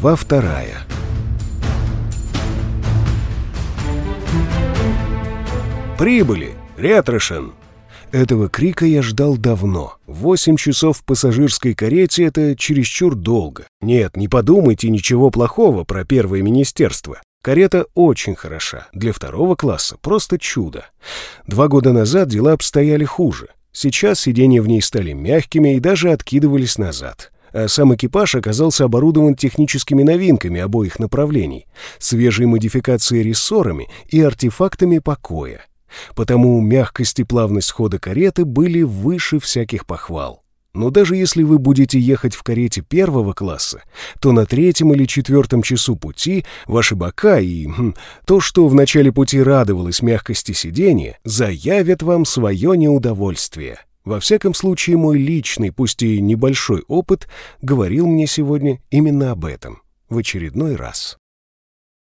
Глава вторая. «Прибыли! Ретрошен!» Этого крика я ждал давно. Восемь часов в пассажирской карете — это чересчур долго. Нет, не подумайте ничего плохого про первое министерство. Карета очень хороша. Для второго класса просто чудо. Два года назад дела обстояли хуже. Сейчас сиденья в ней стали мягкими и даже откидывались назад а сам экипаж оказался оборудован техническими новинками обоих направлений, свежей модификацией рессорами и артефактами покоя. Потому мягкость и плавность хода кареты были выше всяких похвал. Но даже если вы будете ехать в карете первого класса, то на третьем или четвертом часу пути ваши бока и хм, то, что в начале пути радовалось мягкости сидения, заявят вам свое неудовольствие. Во всяком случае, мой личный, пусть и небольшой опыт, говорил мне сегодня именно об этом, в очередной раз.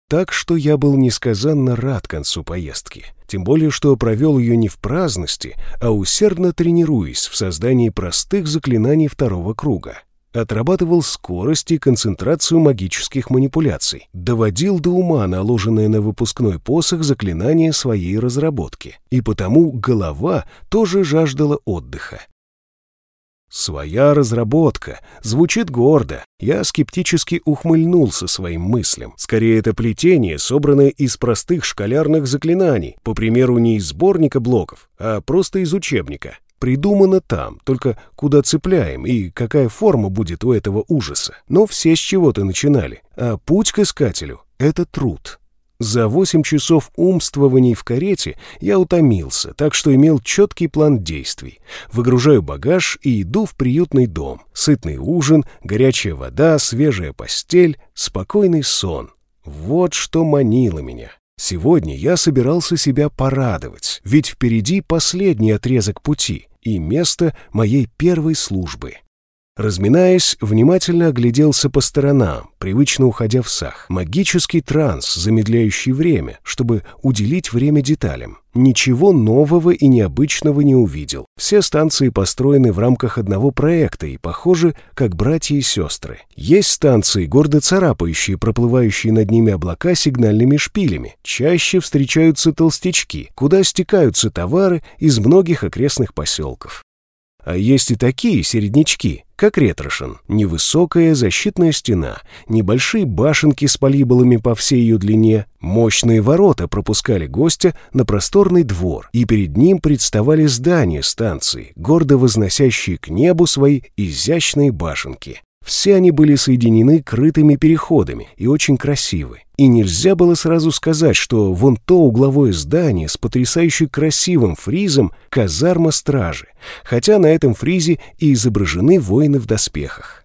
Так что я был несказанно рад концу поездки, тем более что провел ее не в праздности, а усердно тренируясь в создании простых заклинаний второго круга отрабатывал скорость и концентрацию магических манипуляций, доводил до ума наложенное на выпускной посох заклинание своей разработки, и потому голова тоже жаждала отдыха. Своя разработка звучит гордо. Я скептически ухмыльнулся своим мыслям. Скорее, это плетение, собранное из простых школярных заклинаний, по примеру, не из сборника блоков, а просто из учебника. Придумано там, только куда цепляем и какая форма будет у этого ужаса. Но все с чего-то начинали, а путь к искателю — это труд. За восемь часов умствований в карете я утомился, так что имел четкий план действий. Выгружаю багаж и иду в приютный дом. Сытный ужин, горячая вода, свежая постель, спокойный сон. Вот что манило меня. Сегодня я собирался себя порадовать, ведь впереди последний отрезок пути и место моей первой службы. Разминаясь, внимательно огляделся по сторонам, привычно уходя в сах. Магический транс, замедляющий время, чтобы уделить время деталям. Ничего нового и необычного не увидел. Все станции построены в рамках одного проекта и похожи, как братья и сестры. Есть станции, гордо царапающие проплывающие над ними облака сигнальными шпилями. Чаще встречаются толстячки, куда стекаются товары из многих окрестных поселков. А есть и такие середнячки, как Ретрошин. Невысокая защитная стена, небольшие башенки с полиболами по всей ее длине, мощные ворота пропускали гостя на просторный двор, и перед ним представали здания станции, гордо возносящие к небу свои изящные башенки. Все они были соединены крытыми переходами и очень красивы. И нельзя было сразу сказать, что вон то угловое здание с потрясающе красивым фризом — казарма стражи, хотя на этом фризе и изображены воины в доспехах.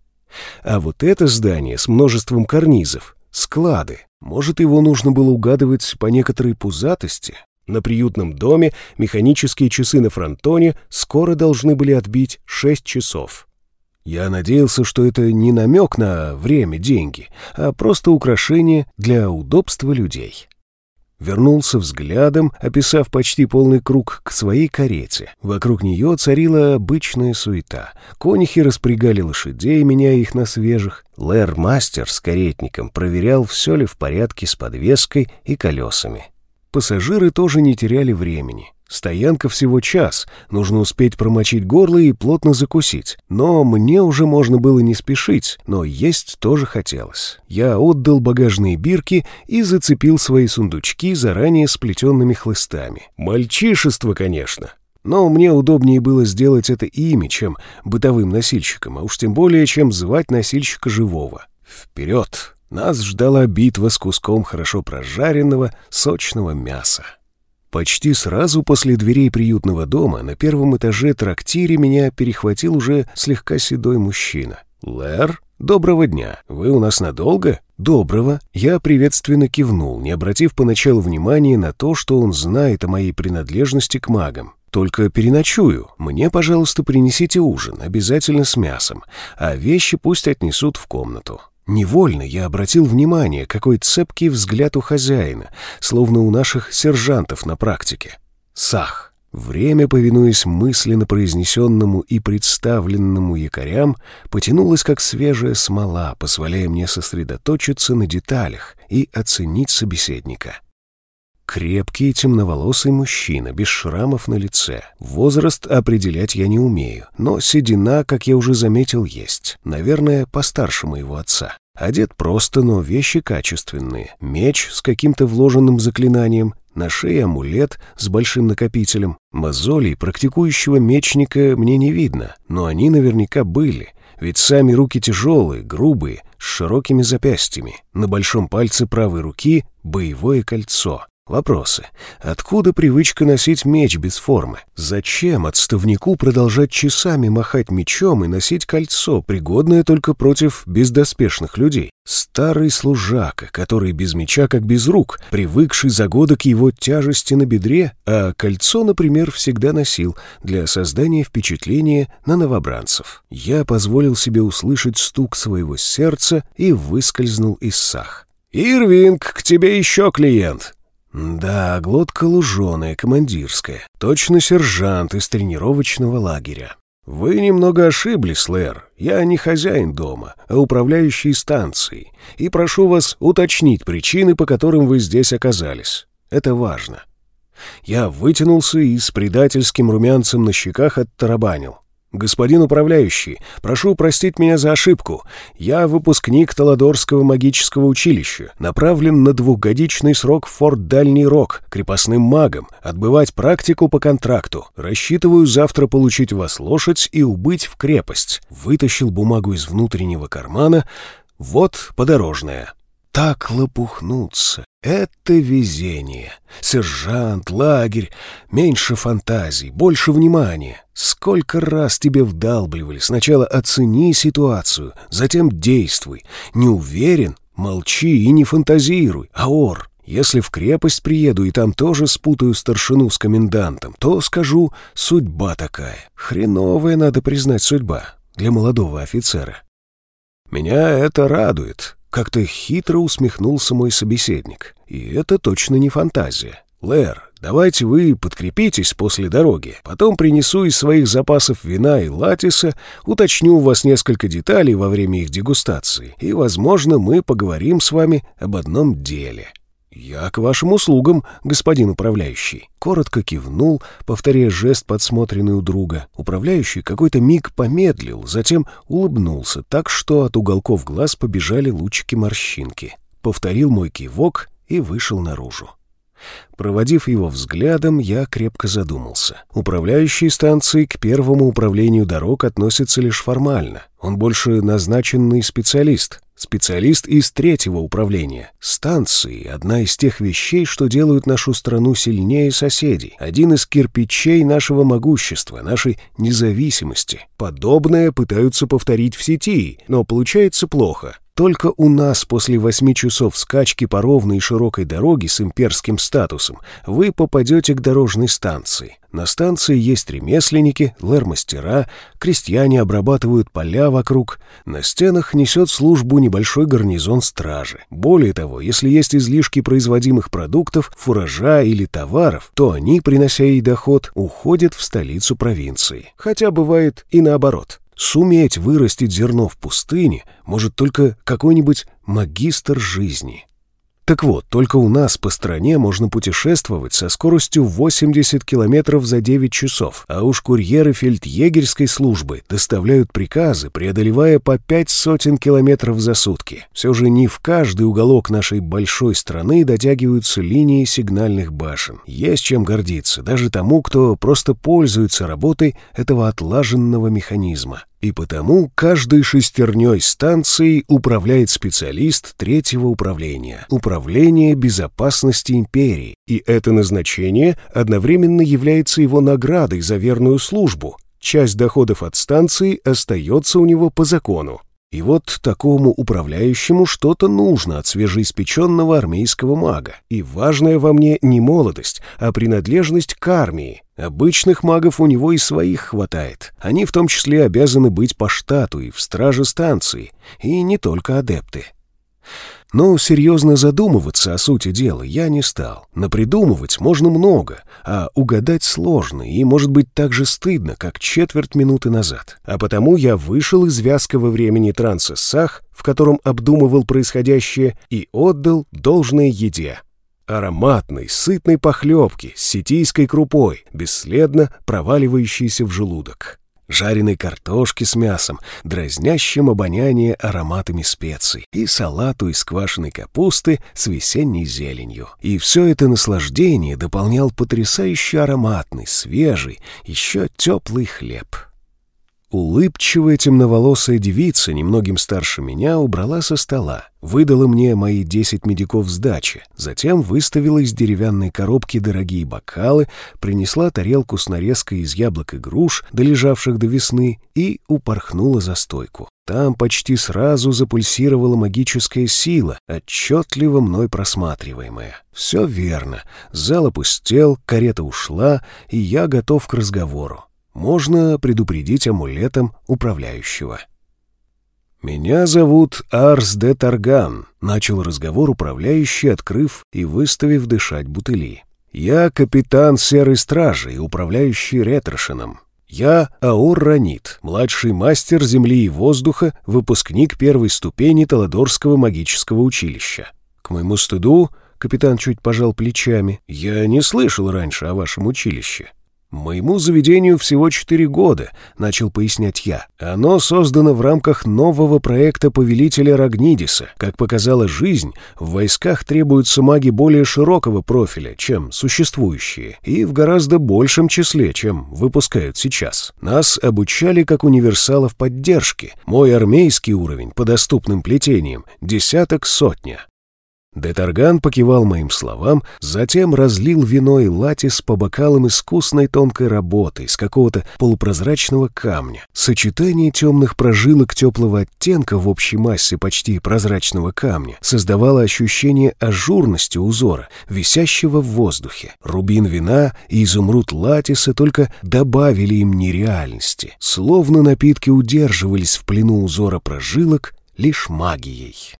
А вот это здание с множеством карнизов — склады. Может, его нужно было угадывать по некоторой пузатости? На приютном доме механические часы на фронтоне скоро должны были отбить 6 часов. Я надеялся, что это не намек на время, деньги, а просто украшение для удобства людей. Вернулся взглядом, описав почти полный круг к своей карете. Вокруг нее царила обычная суета. Конихи распрягали лошадей, меняя их на свежих. Лэр-мастер с каретником проверял, все ли в порядке с подвеской и колесами. Пассажиры тоже не теряли времени. Стоянка всего час, нужно успеть промочить горло и плотно закусить. Но мне уже можно было не спешить, но есть тоже хотелось. Я отдал багажные бирки и зацепил свои сундучки заранее сплетенными хлыстами. Мальчишество, конечно. Но мне удобнее было сделать это ими, чем бытовым носильщиком, а уж тем более, чем звать носильщика живого. Вперед! Нас ждала битва с куском хорошо прожаренного, сочного мяса. Почти сразу после дверей приютного дома на первом этаже трактире меня перехватил уже слегка седой мужчина. «Лэр, доброго дня. Вы у нас надолго?» «Доброго». Я приветственно кивнул, не обратив поначалу внимания на то, что он знает о моей принадлежности к магам. «Только переночую. Мне, пожалуйста, принесите ужин, обязательно с мясом, а вещи пусть отнесут в комнату». Невольно я обратил внимание, какой цепкий взгляд у хозяина, словно у наших сержантов на практике. Сах. Время, повинуясь мысленно произнесенному и представленному якорям, потянулось как свежая смола, позволяя мне сосредоточиться на деталях и оценить собеседника. Крепкий темноволосый мужчина, без шрамов на лице. Возраст определять я не умею, но седина, как я уже заметил, есть. Наверное, постарше моего отца. Одет просто, но вещи качественные. Меч с каким-то вложенным заклинанием, на шее амулет с большим накопителем. Мозолей практикующего мечника мне не видно, но они наверняка были, ведь сами руки тяжелые, грубые, с широкими запястьями. На большом пальце правой руки боевое кольцо. Вопросы. Откуда привычка носить меч без формы? Зачем отставнику продолжать часами махать мечом и носить кольцо, пригодное только против бездоспешных людей? Старый служака, который без меча как без рук, привыкший за годы к его тяжести на бедре, а кольцо, например, всегда носил для создания впечатления на новобранцев. Я позволил себе услышать стук своего сердца и выскользнул из сах. «Ирвинг, к тебе еще клиент!» Да, глотка луженая, командирская. Точно сержант из тренировочного лагеря. Вы немного ошиблись, Лэр. Я не хозяин дома, а управляющий станцией. И прошу вас уточнить причины, по которым вы здесь оказались. Это важно. Я вытянулся и с предательским румянцем на щеках оттарабанил. «Господин управляющий, прошу простить меня за ошибку. Я выпускник Таладорского магического училища, направлен на двухгодичный срок в форт Дальний Рог, крепостным магом, отбывать практику по контракту. Рассчитываю завтра получить вас лошадь и убыть в крепость». Вытащил бумагу из внутреннего кармана. «Вот подорожная» так лопухнуться. Это везение. Сержант, лагерь, меньше фантазий, больше внимания. Сколько раз тебе вдалбливали. Сначала оцени ситуацию, затем действуй. Не уверен? Молчи и не фантазируй. Аор, если в крепость приеду и там тоже спутаю старшину с комендантом, то скажу, судьба такая. Хреновая, надо признать, судьба для молодого офицера. Меня это радует. Как-то хитро усмехнулся мой собеседник. И это точно не фантазия. Лэр, давайте вы подкрепитесь после дороги. Потом принесу из своих запасов вина и латиса, уточню у вас несколько деталей во время их дегустации. И, возможно, мы поговорим с вами об одном деле. «Я к вашим услугам, господин управляющий». Коротко кивнул, повторяя жест, подсмотренный у друга. Управляющий какой-то миг помедлил, затем улыбнулся так, что от уголков глаз побежали лучики морщинки. Повторил мой кивок и вышел наружу. Проводив его взглядом, я крепко задумался. Управляющий станцией к первому управлению дорог относится лишь формально. Он больше назначенный специалист, Специалист из третьего управления. Станции — одна из тех вещей, что делают нашу страну сильнее соседей. Один из кирпичей нашего могущества, нашей независимости. Подобное пытаются повторить в сети, но получается плохо. Только у нас после восьми часов скачки по ровной и широкой дороге с имперским статусом вы попадете к дорожной станции. На станции есть ремесленники, лэр-мастера, крестьяне обрабатывают поля вокруг. На стенах несет службу небольшой гарнизон стражи. Более того, если есть излишки производимых продуктов, фуража или товаров, то они, принося ей доход, уходят в столицу провинции. Хотя бывает и наоборот. Суметь вырастить зерно в пустыне может только какой-нибудь магистр жизни. Так вот, только у нас по стране можно путешествовать со скоростью 80 километров за 9 часов, а уж курьеры фельдъегерской службы доставляют приказы, преодолевая по пять сотен километров за сутки. Все же не в каждый уголок нашей большой страны дотягиваются линии сигнальных башен. Есть чем гордиться даже тому, кто просто пользуется работой этого отлаженного механизма. И потому каждой шестерней станции управляет специалист третьего управления – Управление безопасности империи. И это назначение одновременно является его наградой за верную службу. Часть доходов от станции остается у него по закону. И вот такому управляющему что-то нужно от свежеиспеченного армейского мага. И важная во мне не молодость, а принадлежность к армии. Обычных магов у него и своих хватает. Они в том числе обязаны быть по штату и в страже станции. И не только адепты. Но серьезно задумываться о сути дела я не стал. Напридумывать можно много, а угадать сложно и, может быть, так же стыдно, как четверть минуты назад. А потому я вышел из вязкого времени транса Сах, в котором обдумывал происходящее, и отдал должное еде. Ароматной, сытной похлебки с сетийской крупой, бесследно проваливающейся в желудок жареной картошки с мясом, дразнящим обоняние ароматами специй, и салату из квашеной капусты с весенней зеленью. И все это наслаждение дополнял потрясающе ароматный, свежий, еще теплый хлеб. Улыбчивая темноволосая девица, немногим старше меня, убрала со стола, выдала мне мои десять медиков сдачи, затем выставила из деревянной коробки дорогие бокалы, принесла тарелку с нарезкой из яблок и груш, долежавших до весны, и упорхнула за стойку. Там почти сразу запульсировала магическая сила, отчетливо мной просматриваемая. Все верно. Зал опустел, карета ушла, и я готов к разговору можно предупредить амулетом управляющего. «Меня зовут Арс де Тарган», — начал разговор управляющий, открыв и выставив дышать бутыли. «Я капитан Серой Стражи и управляющий Ретрошином. Я Аур Ранит, младший мастер земли и воздуха, выпускник первой ступени Таладорского магического училища. К моему стыду, капитан чуть пожал плечами, я не слышал раньше о вашем училище. «Моему заведению всего четыре года», — начал пояснять я. «Оно создано в рамках нового проекта повелителя Рагнидиса. Как показала жизнь, в войсках требуются маги более широкого профиля, чем существующие, и в гораздо большем числе, чем выпускают сейчас. Нас обучали как универсалов поддержки. Мой армейский уровень по доступным плетениям — десяток сотня. Детарган покивал моим словам, затем разлил вино и латис по бокалам искусной тонкой работы из какого-то полупрозрачного камня. Сочетание темных прожилок теплого оттенка в общей массе почти прозрачного камня создавало ощущение ажурности узора, висящего в воздухе. Рубин вина и изумруд латиса только добавили им нереальности, словно напитки удерживались в плену узора прожилок лишь магией.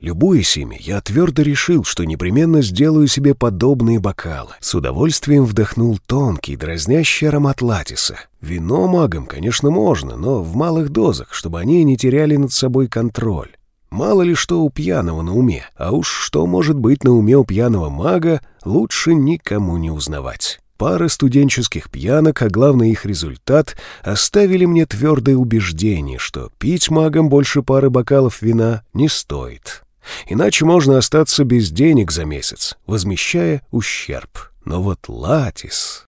Любуясь ими, я твердо решил, что непременно сделаю себе подобные бокалы. С удовольствием вдохнул тонкий, дразнящий аромат латиса. Вино магам, конечно, можно, но в малых дозах, чтобы они не теряли над собой контроль. Мало ли что у пьяного на уме, а уж что может быть на уме у пьяного мага, лучше никому не узнавать. Пара студенческих пьянок, а главное их результат, оставили мне твердое убеждение, что пить магам больше пары бокалов вина не стоит. Иначе можно остаться без денег за месяц, возмещая ущерб. Но вот латис...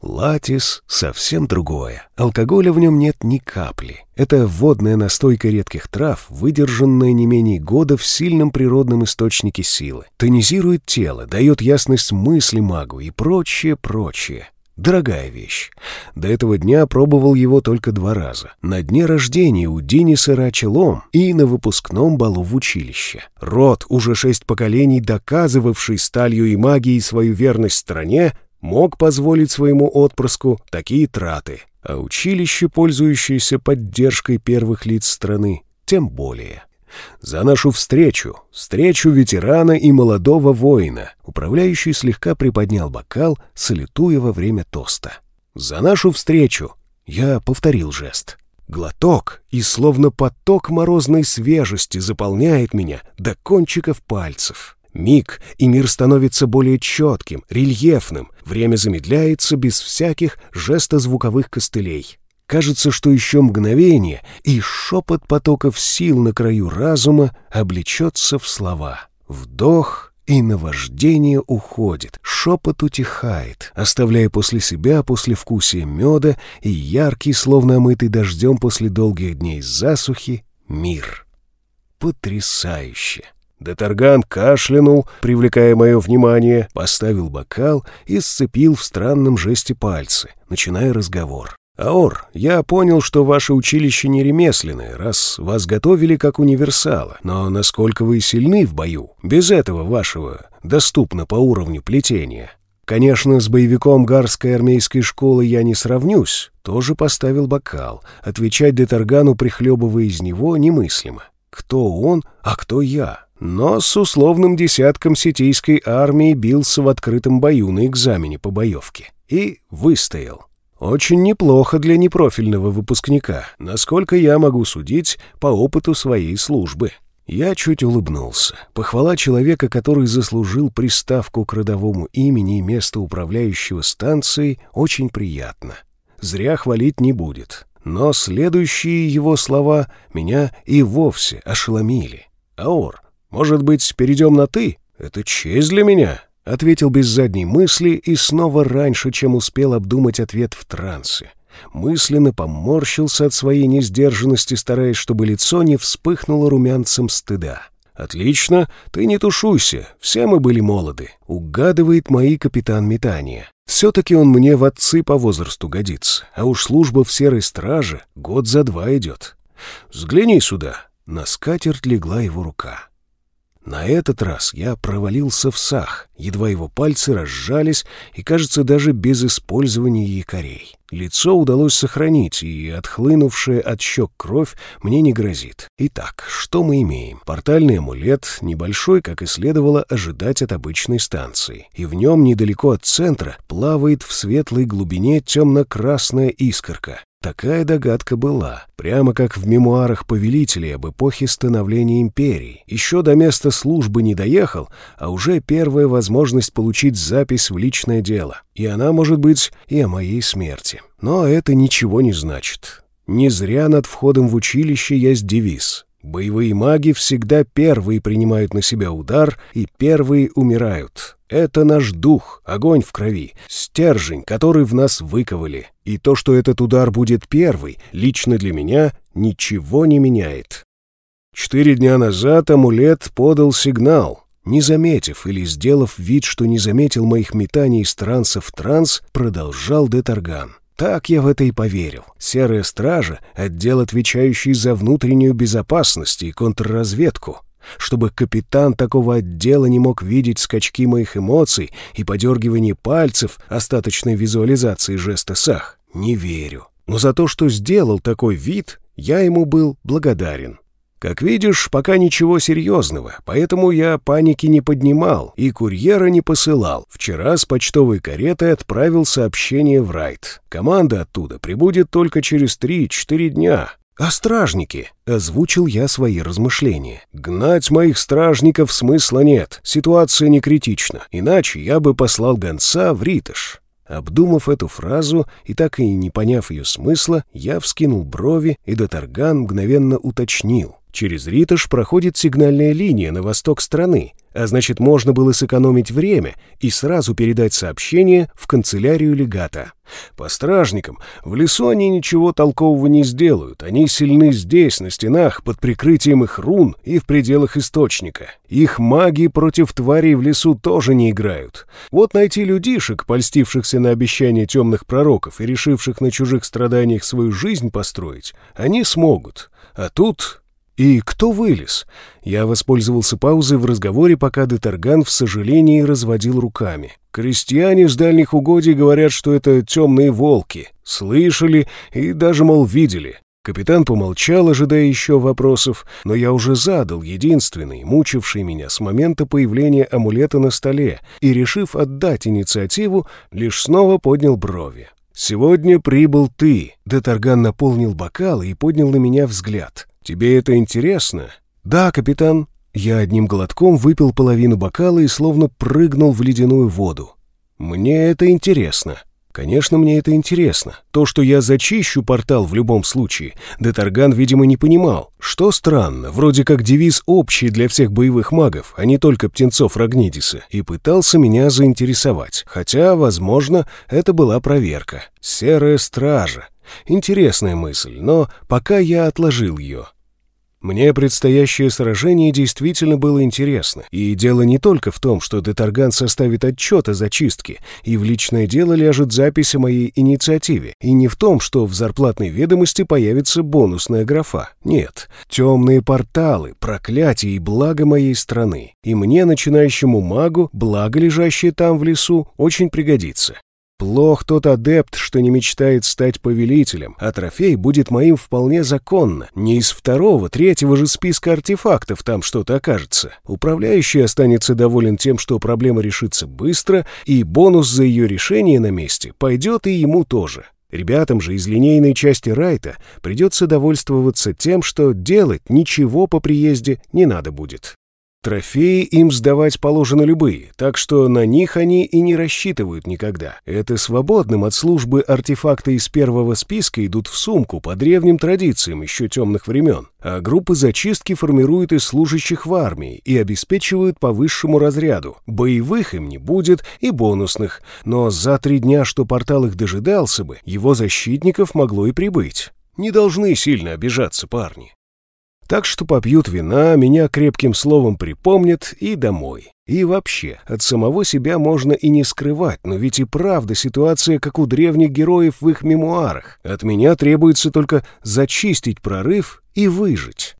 Латис — совсем другое. Алкоголя в нем нет ни капли. Это водная настойка редких трав, выдержанная не менее года в сильном природном источнике силы. Тонизирует тело, дает ясность мысли магу и прочее, прочее. Дорогая вещь. До этого дня пробовал его только два раза. На дне рождения у Дениса Рачелом и на выпускном балу в училище. Род, уже шесть поколений доказывавший сталью и магией свою верность стране, мог позволить своему отпрыску такие траты, а училище, пользующееся поддержкой первых лиц страны, тем более. За нашу встречу, встречу ветерана и молодого воина. Управляющий слегка приподнял бокал, салютуя во время тоста. За нашу встречу. Я повторил жест. Глоток, и словно поток морозной свежести заполняет меня до кончиков пальцев. Миг, и мир становится более четким, рельефным, время замедляется без всяких жестозвуковых костылей. Кажется, что еще мгновение, и шепот потоков сил на краю разума облечется в слова. Вдох, и наваждение уходит, шепот утихает, оставляя после себя послевкусие меда и яркий, словно омытый дождем после долгих дней засухи, мир. Потрясающе! Детарган кашлянул, привлекая мое внимание, поставил бокал и сцепил в странном жесте пальцы, начиная разговор. «Аор, я понял, что ваше училище не ремесленное, раз вас готовили как универсала, но насколько вы сильны в бою, без этого вашего доступно по уровню плетения?» Конечно, с боевиком Гарской армейской школы я не сравнюсь, тоже поставил бокал. Отвечать Детаргану, прихлебывая из него, немыслимо. Кто он, а кто я? но с условным десятком сетийской армии бился в открытом бою на экзамене по боевке. И выстоял. Очень неплохо для непрофильного выпускника, насколько я могу судить по опыту своей службы. Я чуть улыбнулся. Похвала человека, который заслужил приставку к родовому имени и место управляющего станцией, очень приятно. Зря хвалить не будет. Но следующие его слова меня и вовсе ошеломили. «Аор, может быть, перейдем на «ты»? Это честь для меня», — ответил без задней мысли и снова раньше, чем успел обдумать ответ в трансе. Мысленно поморщился от своей несдержанности, стараясь, чтобы лицо не вспыхнуло румянцем стыда. «Отлично, ты не тушуйся, все мы были молоды», — угадывает мои капитан метания. «Все-таки он мне в отцы по возрасту годится, а уж служба в серой страже год за два идет. Взгляни сюда». На скатерть легла его рука. На этот раз я провалился в сах, едва его пальцы разжались, и, кажется, даже без использования якорей. Лицо удалось сохранить, и отхлынувшая от щек кровь мне не грозит. Итак, что мы имеем? Портальный амулет, небольшой, как и следовало ожидать от обычной станции. И в нем, недалеко от центра, плавает в светлой глубине темно-красная искорка. Такая догадка была, прямо как в мемуарах повелителей об эпохе становления империи. Еще до места службы не доехал, а уже первая возможность получить запись в личное дело. И она может быть и о моей смерти. Но это ничего не значит. Не зря над входом в училище есть девиз Боевые маги всегда первые принимают на себя удар и первые умирают. Это наш дух, огонь в крови, стержень, который в нас выковали. И то, что этот удар будет первый, лично для меня ничего не меняет. Четыре дня назад амулет подал сигнал. Не заметив или сделав вид, что не заметил моих метаний из транса в транс, продолжал Детарган. Так я в это и поверил. Серая стража — отдел, отвечающий за внутреннюю безопасность и контрразведку. Чтобы капитан такого отдела не мог видеть скачки моих эмоций и подергивание пальцев остаточной визуализации жеста сах, не верю. Но за то, что сделал такой вид, я ему был благодарен. Как видишь, пока ничего серьезного, поэтому я паники не поднимал и курьера не посылал. Вчера с почтовой каретой отправил сообщение в Райт. Команда оттуда прибудет только через 3-4 дня. «А стражники?» — озвучил я свои размышления. «Гнать моих стражников смысла нет, ситуация не критична, иначе я бы послал гонца в Ритыш». Обдумав эту фразу и так и не поняв ее смысла, я вскинул брови, и Датарган мгновенно уточнил. Через Риташ проходит сигнальная линия на восток страны, а значит, можно было сэкономить время и сразу передать сообщение в канцелярию легата. По стражникам в лесу они ничего толкового не сделают. Они сильны здесь, на стенах, под прикрытием их рун и в пределах источника. Их маги против тварей в лесу тоже не играют. Вот найти людишек, польстившихся на обещания темных пророков и решивших на чужих страданиях свою жизнь построить, они смогут. А тут «И кто вылез?» Я воспользовался паузой в разговоре, пока Детарган в сожалении разводил руками. «Крестьяне с дальних угодий говорят, что это темные волки. Слышали и даже, мол, видели». Капитан помолчал, ожидая еще вопросов, но я уже задал единственный, мучивший меня с момента появления амулета на столе, и, решив отдать инициативу, лишь снова поднял брови. «Сегодня прибыл ты», — Детарган наполнил бокал и поднял на меня взгляд. «Тебе это интересно?» «Да, капитан». Я одним глотком выпил половину бокала и словно прыгнул в ледяную воду. «Мне это интересно». Конечно, мне это интересно. То, что я зачищу портал в любом случае, Детарган, видимо, не понимал. Что странно, вроде как девиз общий для всех боевых магов, а не только птенцов Рагнидиса, и пытался меня заинтересовать. Хотя, возможно, это была проверка. Серая стража. Интересная мысль, но пока я отложил ее. Мне предстоящее сражение действительно было интересно. И дело не только в том, что Детарган составит отчет о зачистке, и в личное дело ляжет запись о моей инициативе, и не в том, что в зарплатной ведомости появится бонусная графа. Нет, темные порталы, проклятие и благо моей страны. И мне, начинающему магу, благо, лежащее там в лесу, очень пригодится. Плох тот адепт, что не мечтает стать повелителем, а трофей будет моим вполне законно. Не из второго, третьего же списка артефактов там что-то окажется. Управляющий останется доволен тем, что проблема решится быстро, и бонус за ее решение на месте пойдет и ему тоже. Ребятам же из линейной части Райта придется довольствоваться тем, что делать ничего по приезде не надо будет. Трофеи им сдавать положено любые, так что на них они и не рассчитывают никогда. Это свободным от службы артефакты из первого списка идут в сумку по древним традициям еще темных времен, а группы зачистки формируют из служащих в армии и обеспечивают по высшему разряду. Боевых им не будет и бонусных, но за три дня, что портал их дожидался бы, его защитников могло и прибыть. Не должны сильно обижаться парни. Так что попьют вина, меня крепким словом припомнят и домой. И вообще, от самого себя можно и не скрывать, но ведь и правда ситуация, как у древних героев в их мемуарах. От меня требуется только зачистить прорыв и выжить.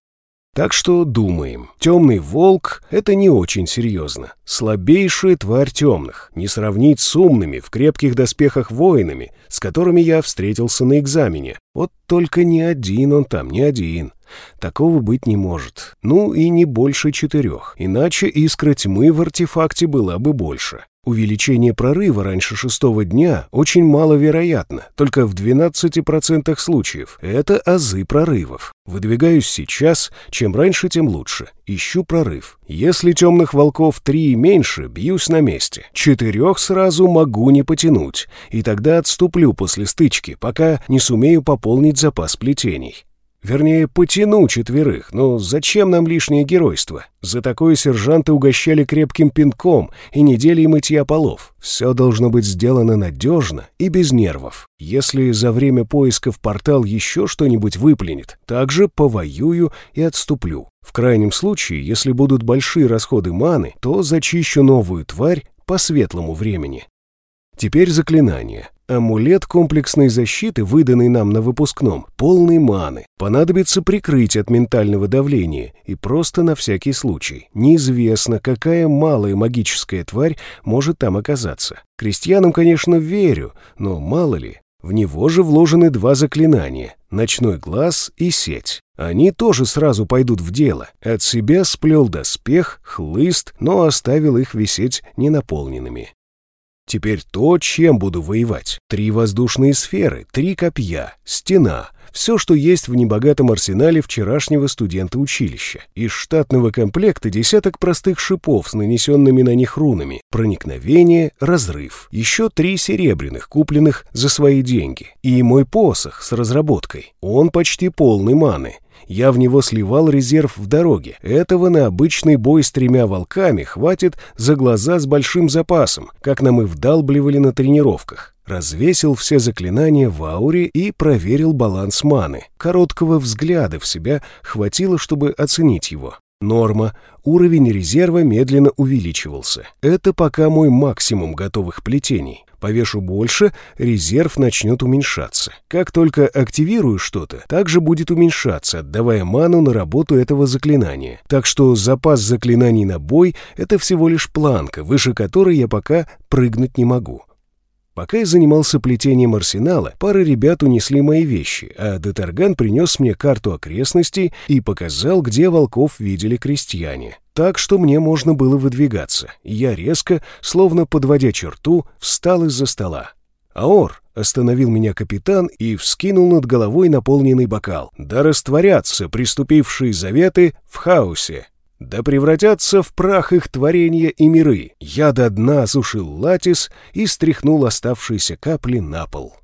Так что думаем. Темный волк — это не очень серьезно. Слабейшая тварь темных. Не сравнить с умными, в крепких доспехах воинами, с которыми я встретился на экзамене. Вот только не один он там, не один. Такого быть не может. Ну и не больше четырех. Иначе искра тьмы в артефакте была бы больше. Увеличение прорыва раньше шестого дня очень маловероятно, только в 12% случаев. Это азы прорывов. Выдвигаюсь сейчас, чем раньше, тем лучше. Ищу прорыв. Если темных волков три и меньше, бьюсь на месте. Четырех сразу могу не потянуть, и тогда отступлю после стычки, пока не сумею пополнить запас плетений. Вернее, потяну четверых, но зачем нам лишнее геройство? За такое сержанты угощали крепким пинком и неделей мытья полов. Все должно быть сделано надежно и без нервов. Если за время поиска в портал еще что-нибудь выплюнет, также повоюю и отступлю. В крайнем случае, если будут большие расходы маны, то зачищу новую тварь по светлому времени. Теперь заклинание. Амулет комплексной защиты, выданный нам на выпускном, полный маны. Понадобится прикрыть от ментального давления, и просто на всякий случай. Неизвестно, какая малая магическая тварь может там оказаться. Крестьянам, конечно, верю, но мало ли. В него же вложены два заклинания — ночной глаз и сеть. Они тоже сразу пойдут в дело. От себя сплел доспех, хлыст, но оставил их висеть ненаполненными. Теперь то, чем буду воевать. Три воздушные сферы, три копья, стена. Все, что есть в небогатом арсенале вчерашнего студента училища. Из штатного комплекта десяток простых шипов с нанесенными на них рунами. Проникновение, разрыв. Еще три серебряных, купленных за свои деньги. И мой посох с разработкой. Он почти полный маны. Я в него сливал резерв в дороге. Этого на обычный бой с тремя волками хватит за глаза с большим запасом, как нам и вдалбливали на тренировках. Развесил все заклинания в ауре и проверил баланс маны. Короткого взгляда в себя хватило, чтобы оценить его. Норма. Уровень резерва медленно увеличивался. Это пока мой максимум готовых плетений. Повешу больше, резерв начнет уменьшаться. Как только активирую что-то, также будет уменьшаться, отдавая ману на работу этого заклинания. Так что запас заклинаний на бой — это всего лишь планка, выше которой я пока прыгнуть не могу. Пока я занимался плетением арсенала, пара ребят унесли мои вещи, а Детарган принес мне карту окрестностей и показал, где волков видели крестьяне. Так что мне можно было выдвигаться. Я резко, словно подводя черту, встал из-за стола. «Аор!» — остановил меня капитан и вскинул над головой наполненный бокал. «Да растворятся приступившие заветы в хаосе!» Да превратятся в прах их творения и миры. Я до дна осушил латис и стряхнул оставшиеся капли на пол.